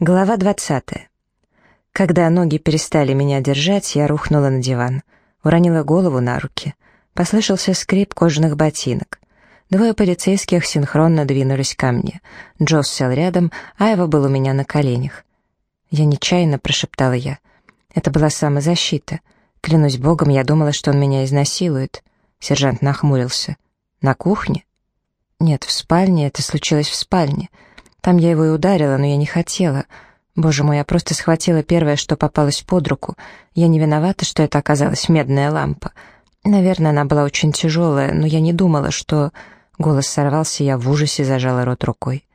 Глава 20. Когда ноги перестали меня держать, я рухнула на диван, уронила голову на руки. Послышался скрип кожаных ботинок. Двое полицейских синхронно двинулись ко мне. Джосс сел рядом, а Эва был у меня на коленях. Я нечаянно прошептала я. Это была самозащита. Клянусь богом, я думала, что он меня изнасилует. Сержант нахмурился. На кухне? Нет, в спальне, это случилось в спальне. Там я его и ударила, но я не хотела. Боже мой, я просто схватила первое, что попалось под руку. Я не виновата, что это оказалась медная лампа. Наверное, она была очень тяжелая, но я не думала, что... Голос сорвался, я в ужасе зажала рот рукой.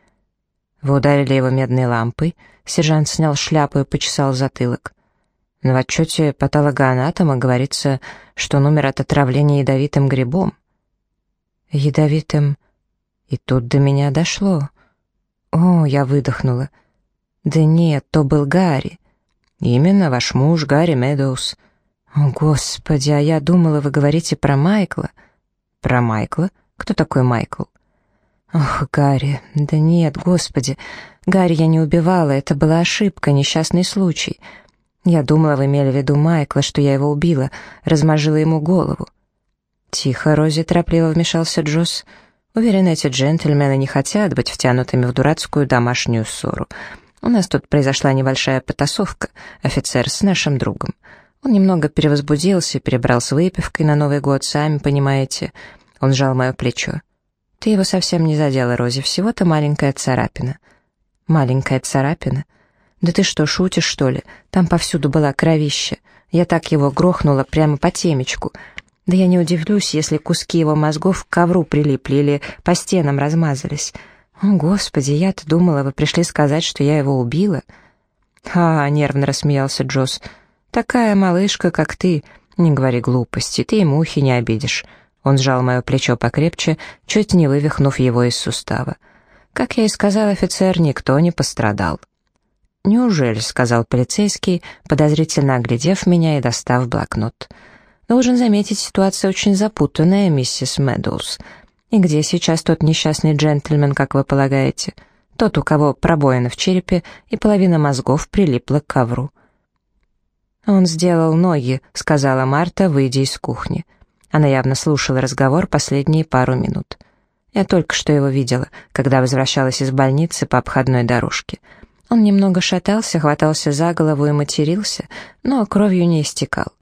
«Вы ударили его медной лампой?» Сержант снял шляпу и почесал затылок. Но в отчете патологоанатома говорится, что он умер от отравления ядовитым грибом. Ядовитым... И тут до меня дошло. «О!» — я выдохнула. «Да нет, то был Гарри. Именно ваш муж Гарри Медоуз». «О, Господи, а я думала, вы говорите про Майкла». «Про Майкла? Кто такой Майкл?» «Ох, Гарри, да нет, Господи, Гарри я не убивала, это была ошибка, несчастный случай. Я думала, вы имели в виду Майкла, что я его убила, размажила ему голову». «Тихо, Рози», — торопливо вмешался Джосс. Уверен, эти джентльмены не хотят быть втянутыми в дурацкую домашнюю ссору. У нас тут произошла небольшая потасовка, офицер с нашим другом. Он немного перевозбудился, перебрал с выпивкой на Новый год, сами понимаете. Он сжал мое плечо. Ты его совсем не задела, Рози, всего-то маленькая царапина. Маленькая царапина? Да ты что, шутишь, что ли? Там повсюду была кровища. Я так его грохнула прямо по темечку. Да я не удивлюсь, если куски его мозгов к ковру прилипли или по стенам размазались. О, Господи, я-то думала, вы пришли сказать, что я его убила. «А, — нервно рассмеялся Джосс, — такая малышка, как ты, не говори глупости, ты и мухи не обидишь». Он сжал мое плечо покрепче, чуть не вывихнув его из сустава. Как я и сказал, офицер, никто не пострадал. «Неужели?» — сказал полицейский, подозрительно оглядев меня и достав блокнот. Должен заметить, ситуация очень запутанная, миссис Медоуз. И где сейчас тот несчастный джентльмен, как вы полагаете? Тот, у кого пробоина в черепе и половина мозгов прилипла к ковру. «Он сделал ноги», — сказала Марта, выйдя из кухни. Она явно слушала разговор последние пару минут. Я только что его видела, когда возвращалась из больницы по обходной дорожке. Он немного шатался, хватался за голову и матерился, но кровью не истекал.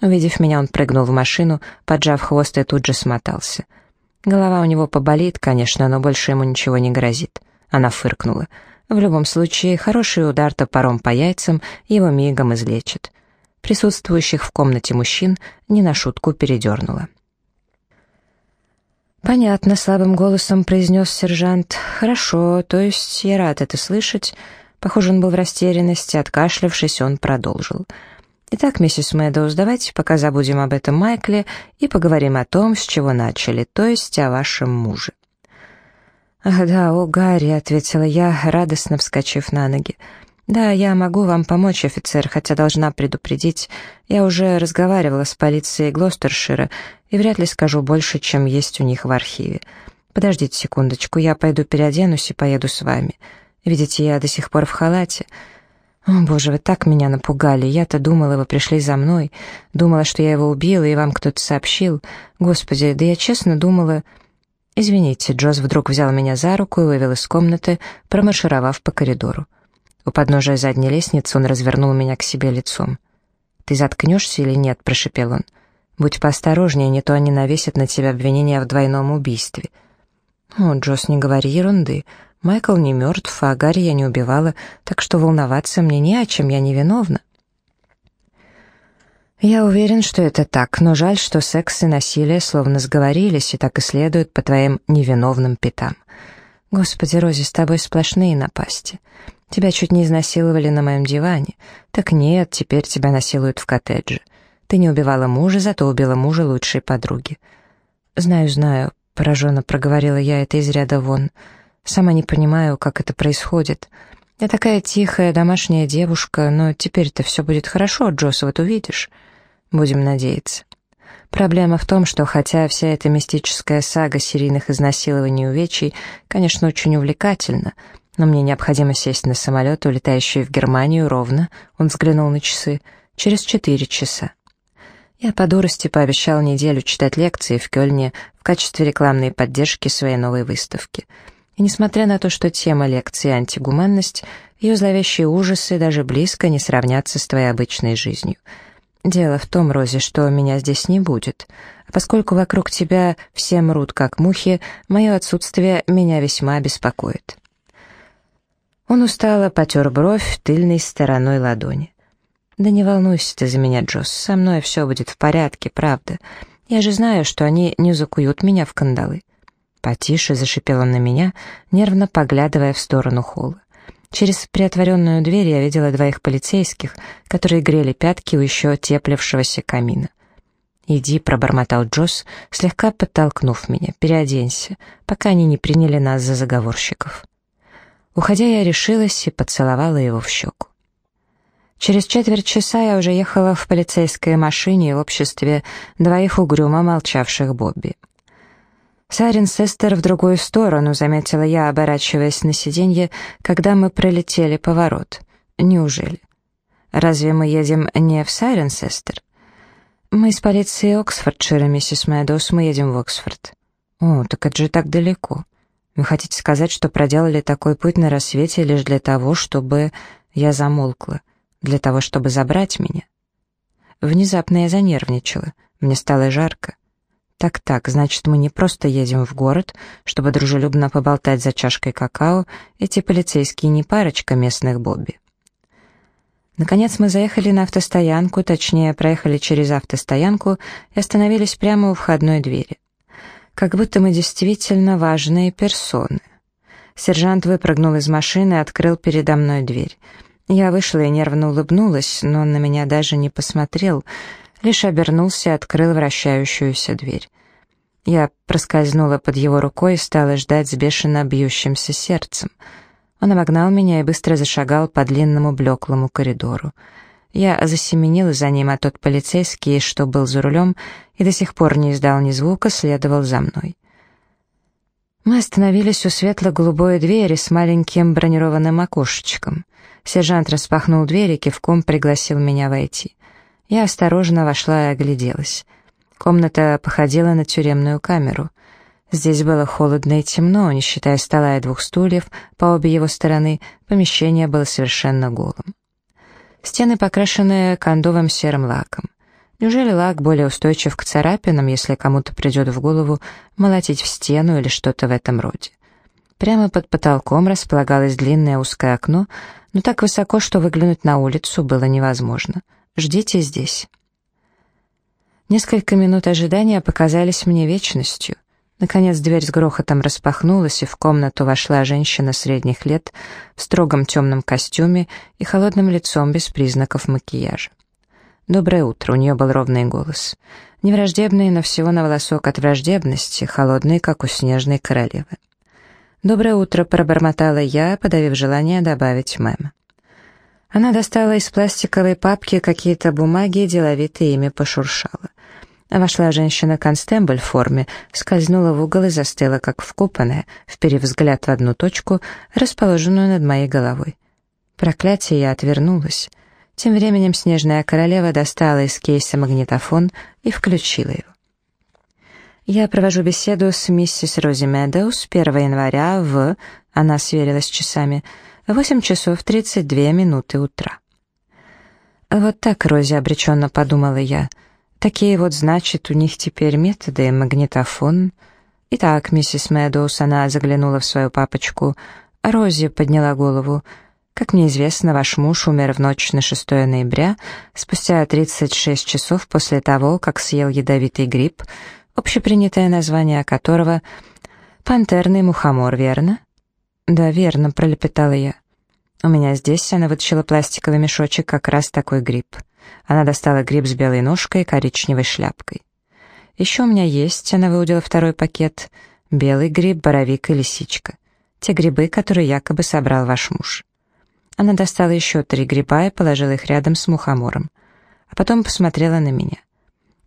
Увидев меня, он прыгнул в машину, поджав хвост и тут же смотался. Голова у него поболит, конечно, но больше ему ничего не грозит. Она фыркнула. В любом случае, хороший удар топором по яйцам его мигом излечит. Присутствующих в комнате мужчин не на шутку передернуло. «Понятно», — слабым голосом произнес сержант. «Хорошо, то есть я рад это слышать». Похоже, он был в растерянности, откашлявшись, он продолжил. «Продолжил». Итак, миссис Мэдоуз, давайте пока забудем об этом Майкле и поговорим о том, с чего начали, то есть о вашем муже. «Ах да, о, Гарри», — ответила я, радостно вскочив на ноги. «Да, я могу вам помочь, офицер, хотя должна предупредить. Я уже разговаривала с полицией Глостершира и вряд ли скажу больше, чем есть у них в архиве. Подождите секундочку, я пойду переоденусь и поеду с вами. Видите, я до сих пор в халате». «О, боже, вы так меня напугали. Я-то думала, вы пришли за мной. Думала, что я его убила, и вам кто-то сообщил. Господи, да я честно думала...» «Извините», Джоз вдруг взял меня за руку и вывел из комнаты, промаршировав по коридору. У подножия задней лестницы он развернул меня к себе лицом. «Ты заткнешься или нет?» — прошепел он. «Будь поосторожнее, не то они навесят на тебя обвинение в двойном убийстве». «О, Джоз, не говори ерунды. Майкл не мертв, а Гарри я не убивала, так что волноваться мне не о чем, я не виновна. Я уверен, что это так, но жаль, что секс и насилие словно сговорились и так и следуют по твоим невиновным пятам. Господи, Рози, с тобой сплошные напасти. Тебя чуть не изнасиловали на моем диване. Так нет, теперь тебя насилуют в коттедже. Ты не убивала мужа, зато убила мужа лучшей подруги. Знаю, знаю, пораженно проговорила я это из ряда вон. Сама не понимаю, как это происходит. Я такая тихая, домашняя девушка, но теперь-то все будет хорошо, Джосс, вот увидишь. Будем надеяться. Проблема в том, что хотя вся эта мистическая сага серийных изнасилований и увечий, конечно, очень увлекательна, Но мне необходимо сесть на самолет, улетающий в Германию ровно, он взглянул на часы, через четыре часа. Я по дурости пообещал неделю читать лекции в Кёльне в качестве рекламной поддержки своей новой выставки. И несмотря на то, что тема лекции «Антигуманность», ее зловещие ужасы даже близко не сравнятся с твоей обычной жизнью. Дело в том, Рози, что меня здесь не будет. А поскольку вокруг тебя все мрут, как мухи, мое отсутствие меня весьма беспокоит. Он устало потер бровь тыльной стороной ладони. «Да не волнуйся ты за меня, Джосс, со мной все будет в порядке, правда. Я же знаю, что они не закуют меня в кандалы». Потише зашипел он на меня, нервно поглядывая в сторону холла. Через приотворенную дверь я видела двоих полицейских, которые грели пятки у еще теплившегося камина. «Иди», — пробормотал Джосс, слегка подтолкнув меня, — «переоденься, пока они не приняли нас за заговорщиков». Уходя, я решилась и поцеловала его в щеку. Через четверть часа я уже ехала в полицейской машине в обществе двоих угрюмо молчавших Бобби. Сарин Сестер в другую сторону, заметила я, оборачиваясь на сиденье, когда мы пролетели поворот. Неужели? Разве мы едем не в Сайрен Сестер? Мы из полиции Оксфордшира, миссис Мэдоус, мы едем в Оксфорд. О, так это же так далеко. Вы хотите сказать, что проделали такой путь на рассвете лишь для того, чтобы... Я замолкла для того, чтобы забрать меня. Внезапно я занервничала, мне стало жарко. Так-так, значит, мы не просто едем в город, чтобы дружелюбно поболтать за чашкой какао, эти полицейские не парочка местных Бобби. Наконец мы заехали на автостоянку, точнее, проехали через автостоянку и остановились прямо у входной двери. Как будто мы действительно важные персоны. Сержант выпрыгнул из машины и открыл передо мной дверь. Я вышла и нервно улыбнулась, но он на меня даже не посмотрел, лишь обернулся и открыл вращающуюся дверь. Я проскользнула под его рукой и стала ждать с бешено бьющимся сердцем. Он обогнал меня и быстро зашагал по длинному блеклому коридору. Я засеменила за ним, а тот полицейский, что был за рулем, и до сих пор не издал ни звука, следовал за мной. Мы остановились у светло-голубой двери с маленьким бронированным окошечком. Сержант распахнул дверь и кивком пригласил меня войти. Я осторожно вошла и огляделась. Комната походила на тюремную камеру. Здесь было холодно и темно, не считая стола и двух стульев, по обе его стороны помещение было совершенно голым. Стены покрашены кондовым серым лаком. Неужели лак более устойчив к царапинам, если кому-то придет в голову молотить в стену или что-то в этом роде? Прямо под потолком располагалось длинное узкое окно, но так высоко, что выглянуть на улицу было невозможно. Ждите здесь. Несколько минут ожидания показались мне вечностью. Наконец дверь с грохотом распахнулась, и в комнату вошла женщина средних лет в строгом темном костюме и холодным лицом без признаков макияжа. «Доброе утро», — у нее был ровный голос. Невраждебный, но всего на волосок от враждебности, холодный, как у снежной королевы. «Доброе утро», — пробормотала я, подавив желание добавить мэм. Она достала из пластиковой папки какие-то бумаги и деловито ими пошуршала. Вошла женщина-констембль в форме, скользнула в угол и застыла, как вкопанная, вперев взгляд в одну точку, расположенную над моей головой. Проклятие, я отвернулась. Тем временем снежная королева достала из кейса магнитофон и включила его. Я провожу беседу с миссис Рози Медоуз 1 января в... Она сверилась с часами. 8 часов 32 минуты утра. Вот так, Рози, обреченно подумала я. Такие вот, значит, у них теперь методы, магнитофон. Итак, миссис Медоуз, она заглянула в свою папочку. Рози подняла голову. Как мне известно, ваш муж умер в ночь на 6 ноября, спустя 36 часов после того, как съел ядовитый гриб, общепринятое название которого «Пантерный мухомор», верно?» «Да, верно», — пролепетала я. «У меня здесь она вытащила пластиковый мешочек, как раз такой гриб. Она достала гриб с белой ножкой и коричневой шляпкой. Еще у меня есть, она выудила второй пакет, белый гриб, боровик и лисичка. Те грибы, которые якобы собрал ваш муж. Она достала еще три гриба и положила их рядом с мухомором. А потом посмотрела на меня.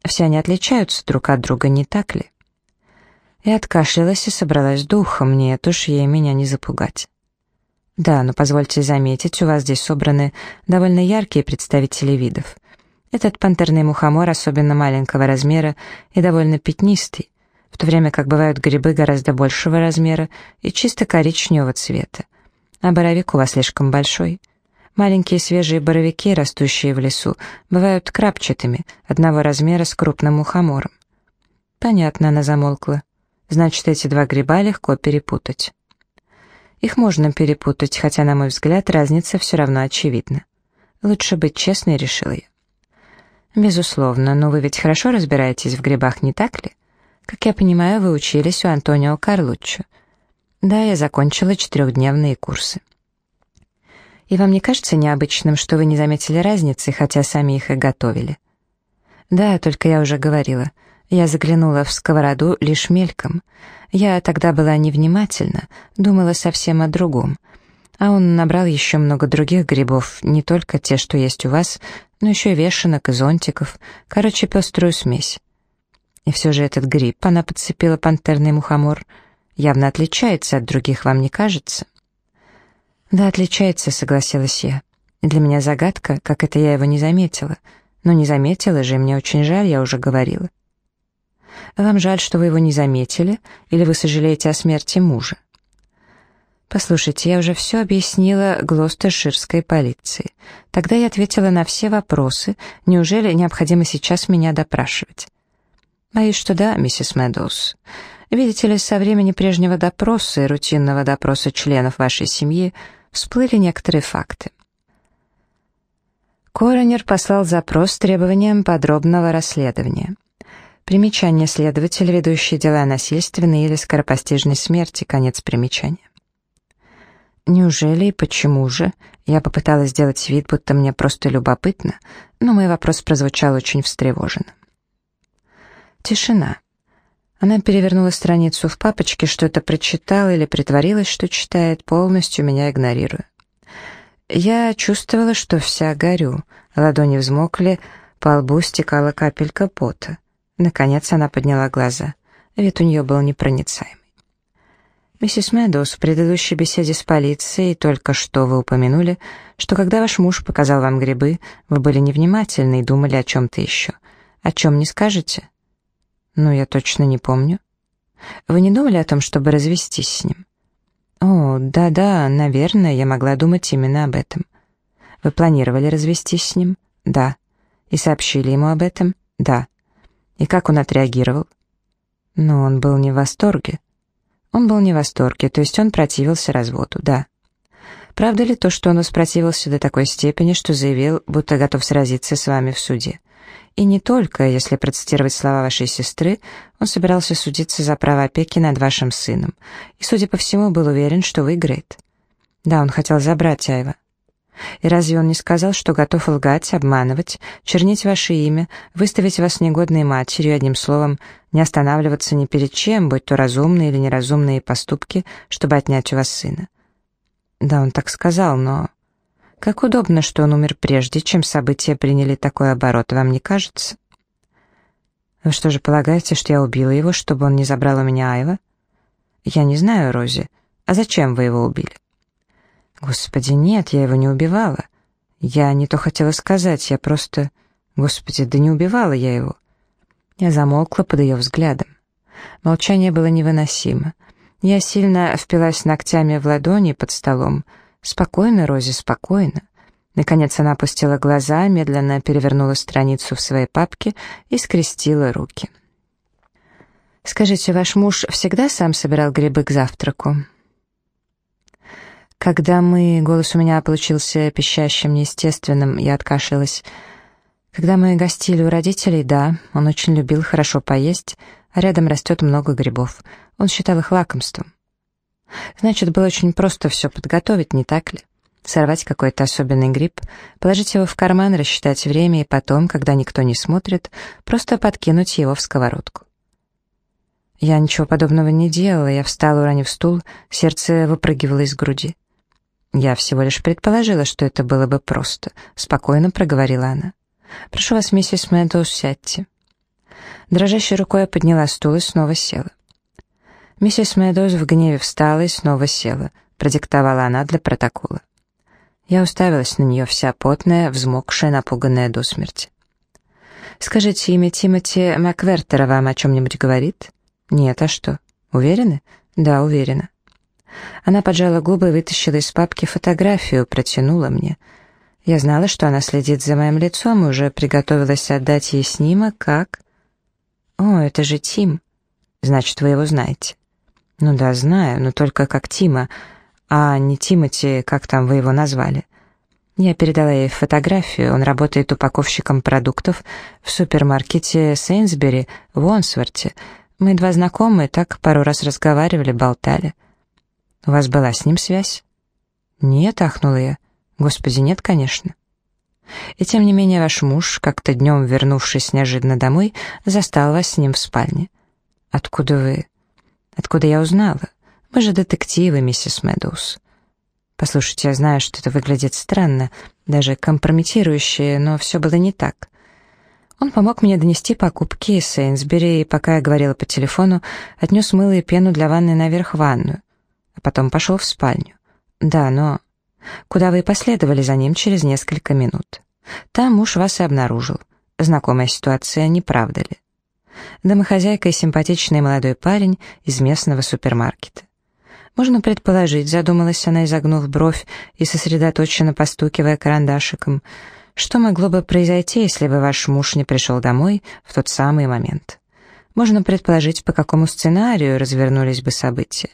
Все они отличаются друг от друга, не так ли? И откашлялась и собралась духом, нет уж ей меня не запугать. Да, но позвольте заметить, у вас здесь собраны довольно яркие представители видов. Этот пантерный мухомор особенно маленького размера и довольно пятнистый, в то время как бывают грибы гораздо большего размера и чисто коричневого цвета. А боровик у вас слишком большой. Маленькие свежие боровики, растущие в лесу, бывают крапчатыми, одного размера с крупным мухомором. Понятно, она замолкла. Значит, эти два гриба легко перепутать. Их можно перепутать, хотя, на мой взгляд, разница все равно очевидна. Лучше быть честной, решила я. Безусловно, но вы ведь хорошо разбираетесь в грибах, не так ли? Как я понимаю, вы учились у Антонио Карлуччо. Да, я закончила четырехдневные курсы. И вам не кажется необычным, что вы не заметили разницы, хотя сами их и готовили? Да, только я уже говорила. Я заглянула в сковороду лишь мельком. Я тогда была невнимательна, думала совсем о другом. А он набрал еще много других грибов, не только те, что есть у вас, но еще и вешенок и зонтиков, короче, пеструю смесь. И все же этот гриб, она подцепила пантерный мухомор, явно отличается от других, вам не кажется? Да, отличается, согласилась я. Для меня загадка, как это я его не заметила. Но не заметила же, мне очень жаль, я уже говорила. Вам жаль, что вы его не заметили, или вы сожалеете о смерти мужа? Послушайте, я уже все объяснила Глостерширской полиции. Тогда я ответила на все вопросы. Неужели необходимо сейчас меня допрашивать? Боюсь, что да, миссис Мэдоуз. Видите ли, со времени прежнего допроса и рутинного допроса членов вашей семьи всплыли некоторые факты. Коронер послал запрос с требованием подробного расследования. Примечание следователя, ведущий дела о насильственной или скоропостижной смерти, конец примечания. Неужели и почему же? Я попыталась сделать вид, будто мне просто любопытно, но мой вопрос прозвучал очень встревоженно. Тишина. Она перевернула страницу в папочке, что-то прочитала или притворилась, что читает, полностью меня игнорируя. Я чувствовала, что вся горю, ладони взмокли, по лбу стекала капелька пота. Наконец она подняла глаза. Вид у нее был непроницаемый. «Миссис Мэдоуз, в предыдущей беседе с полицией только что вы упомянули, что когда ваш муж показал вам грибы, вы были невнимательны и думали о чем-то еще. О чем не скажете?» «Ну, я точно не помню». «Вы не думали о том, чтобы развестись с ним?» «О, да-да, наверное, я могла думать именно об этом». «Вы планировали развестись с ним?» «Да». «И сообщили ему об этом?» «Да». И как он отреагировал? Ну, он был не в восторге. Он был не в восторге, то есть он противился разводу, да. Правда ли то, что он воспротивился до такой степени, что заявил, будто готов сразиться с вами в суде? И не только, если процитировать слова вашей сестры, он собирался судиться за право опеки над вашим сыном, и, судя по всему, был уверен, что выиграет. Да, он хотел забрать Айва. И разве он не сказал, что готов лгать, обманывать, чернить ваше имя, выставить вас негодной матерью, одним словом, не останавливаться ни перед чем, будь то разумные или неразумные поступки, чтобы отнять у вас сына? Да, он так сказал, но... Как удобно, что он умер прежде, чем события приняли такой оборот, вам не кажется? Вы что же полагаете, что я убила его, чтобы он не забрал у меня Айва? Я не знаю, Рози. А зачем вы его убили? Господи, нет, я его не убивала. Я не то хотела сказать, я просто... Господи, да не убивала я его. Я замолкла под ее взглядом. Молчание было невыносимо. Я сильно впилась ногтями в ладони под столом. «Спокойно, Рози, спокойно». Наконец она опустила глаза, медленно перевернула страницу в своей папке и скрестила руки. «Скажите, ваш муж всегда сам собирал грибы к завтраку?» Когда мы... Голос у меня получился пищащим, неестественным, я откашлялась. Когда мы гостили у родителей, да, он очень любил хорошо поесть, а рядом растет много грибов. Он считал их лакомством. Значит, было очень просто все подготовить, не так ли? Сорвать какой-то особенный гриб, положить его в карман, рассчитать время и потом, когда никто не смотрит, просто подкинуть его в сковородку. Я ничего подобного не делала, я встала, уронив стул, сердце выпрыгивало из груди. «Я всего лишь предположила, что это было бы просто», — спокойно проговорила она. «Прошу вас, миссис Мэдоуз, сядьте». Дрожащей рукой я подняла стул и снова села. Миссис Мэдоуз в гневе встала и снова села. — продиктовала она для протокола. Я уставилась на нее вся потная, взмокшая, напуганная до смерти. «Скажите, имя Тимоти Маквертера вам о чем-нибудь говорит?» «Нет, а что? Уверены?» «Да, уверена». Она поджала губы и вытащила из папки фотографию, протянула мне. Я знала, что она следит за моим лицом и уже приготовилась отдать ей снимок, как... «О, это же Тим. Значит, вы его знаете». «Ну да, знаю, но только как Тима, а не Тимати, как там вы его назвали». Я передала ей фотографию, он работает упаковщиком продуктов в супермаркете Сейнсбери в Уонсворте. Мы два знакомые, так пару раз разговаривали, болтали. «У вас была с ним связь?» «Нет», — ахнула я. «Господи, нет, конечно». И тем не менее ваш муж, как-то днем вернувшись неожиданно домой, застал вас с ним в спальне. Откуда вы? Откуда я узнала? Мы же детективы, миссис Медоуз. Послушайте, я знаю, что это выглядит странно, даже компрометирующе, но все было не так. Он помог мне донести покупки из Сейнсбери, и пока я говорила по телефону, отнес мыло и пену для ванны наверх в ванную, а потом пошел в спальню. Да, но... Куда вы последовали за ним через несколько минут. Там муж вас и обнаружил. Знакомая ситуация, не правда ли? Домохозяйка и симпатичный молодой парень из местного супермаркета. Можно предположить, задумалась она, изогнув бровь и сосредоточенно постукивая карандашиком, что могло бы произойти, если бы ваш муж не пришел домой в тот самый момент. Можно предположить, по какому сценарию развернулись бы события.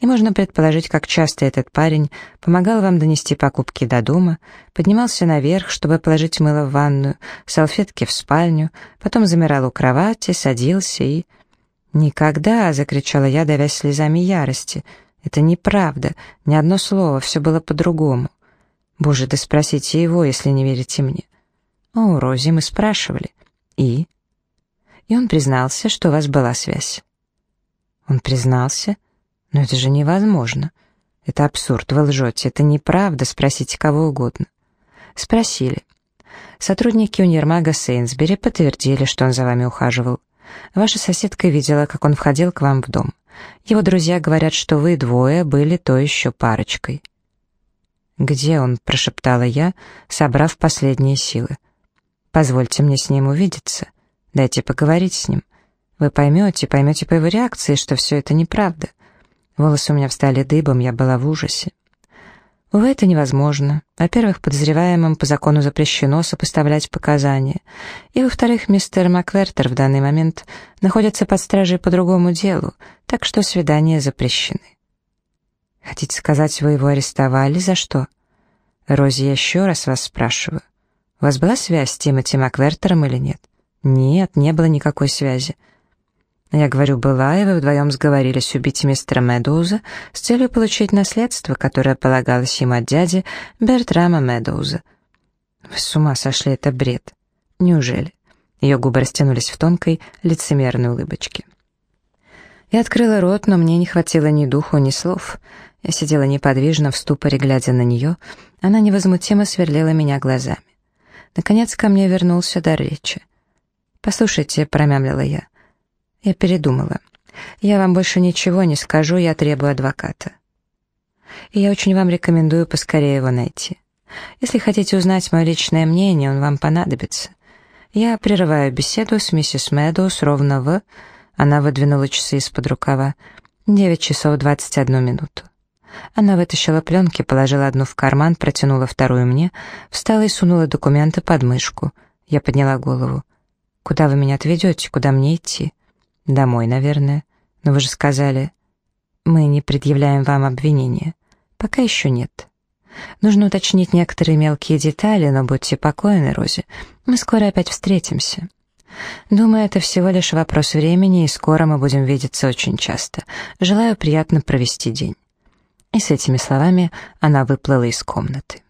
И можно предположить, как часто этот парень помогал вам донести покупки до дома, поднимался наверх, чтобы положить мыло в ванную, салфетки в спальню, потом замирал у кровати, садился и... «Никогда!» — закричала я, давясь слезами ярости — это неправда, ни одно слово, все было по-другому. Боже, да спросите его, если не верите мне. О, Рози, мы спрашивали. И? И он признался, что у вас была связь. Он признался? Но это же невозможно. Это абсурд, вы лжете, это неправда, спросите кого угодно. Спросили. Сотрудники универмага Сейнсбери подтвердили, что он за вами ухаживал. Ваша соседка видела, как он входил к вам в дом. Его друзья говорят, что вы двое были то еще парочкой». «Где он?» — прошептала я, собрав последние силы. «Позвольте мне с ним увидеться. Дайте поговорить с ним. Вы поймете, поймете по его реакции, что все это неправда. Волосы у меня встали дыбом, я была в ужасе. Увы, это невозможно. Во-первых, подозреваемым по закону запрещено сопоставлять показания. И, во-вторых, мистер Маквертер в данный момент находится под стражей по другому делу, так что свидания запрещены. Хотите сказать, вы его арестовали? За что? Рози, я еще раз вас спрашиваю. У вас была связь с Тимоти Маквертером или нет? Нет, не было никакой связи. Я говорю, была, и вы вдвоем сговорились убить мистера Медоуза с целью получить наследство, которое полагалось ему от дяди Бертрама Медоуза. Вы с ума сошли, это бред. Неужели? Ее губы растянулись в тонкой, лицемерной улыбочке. Я открыла рот, но мне не хватило ни духу, ни слов. Я сидела неподвижно, в ступоре, глядя на нее. Она невозмутимо сверлила меня глазами. Наконец ко мне вернулся дар речи. «Послушайте», — промямлила я, — я передумала. Я вам больше ничего не скажу, я требую адвоката. И я очень вам рекомендую поскорее его найти. Если хотите узнать мое личное мнение, он вам понадобится. Я прерываю беседу с миссис Мэдоус ровно в... Она выдвинула часы из-под рукава. Девять часов двадцать одну минуту. Она вытащила пленки, положила одну в карман, протянула вторую мне, встала и сунула документы под мышку. Я подняла голову. «Куда вы меня отведете? Куда мне идти?» Домой, наверное. Но вы же сказали... Мы не предъявляем вам обвинения. Пока еще нет. Нужно уточнить некоторые мелкие детали, но будьте покойны, Рози. Мы скоро опять встретимся. Думаю, это всего лишь вопрос времени, и скоро мы будем видеться очень часто. Желаю приятно провести день. И с этими словами она выплыла из комнаты.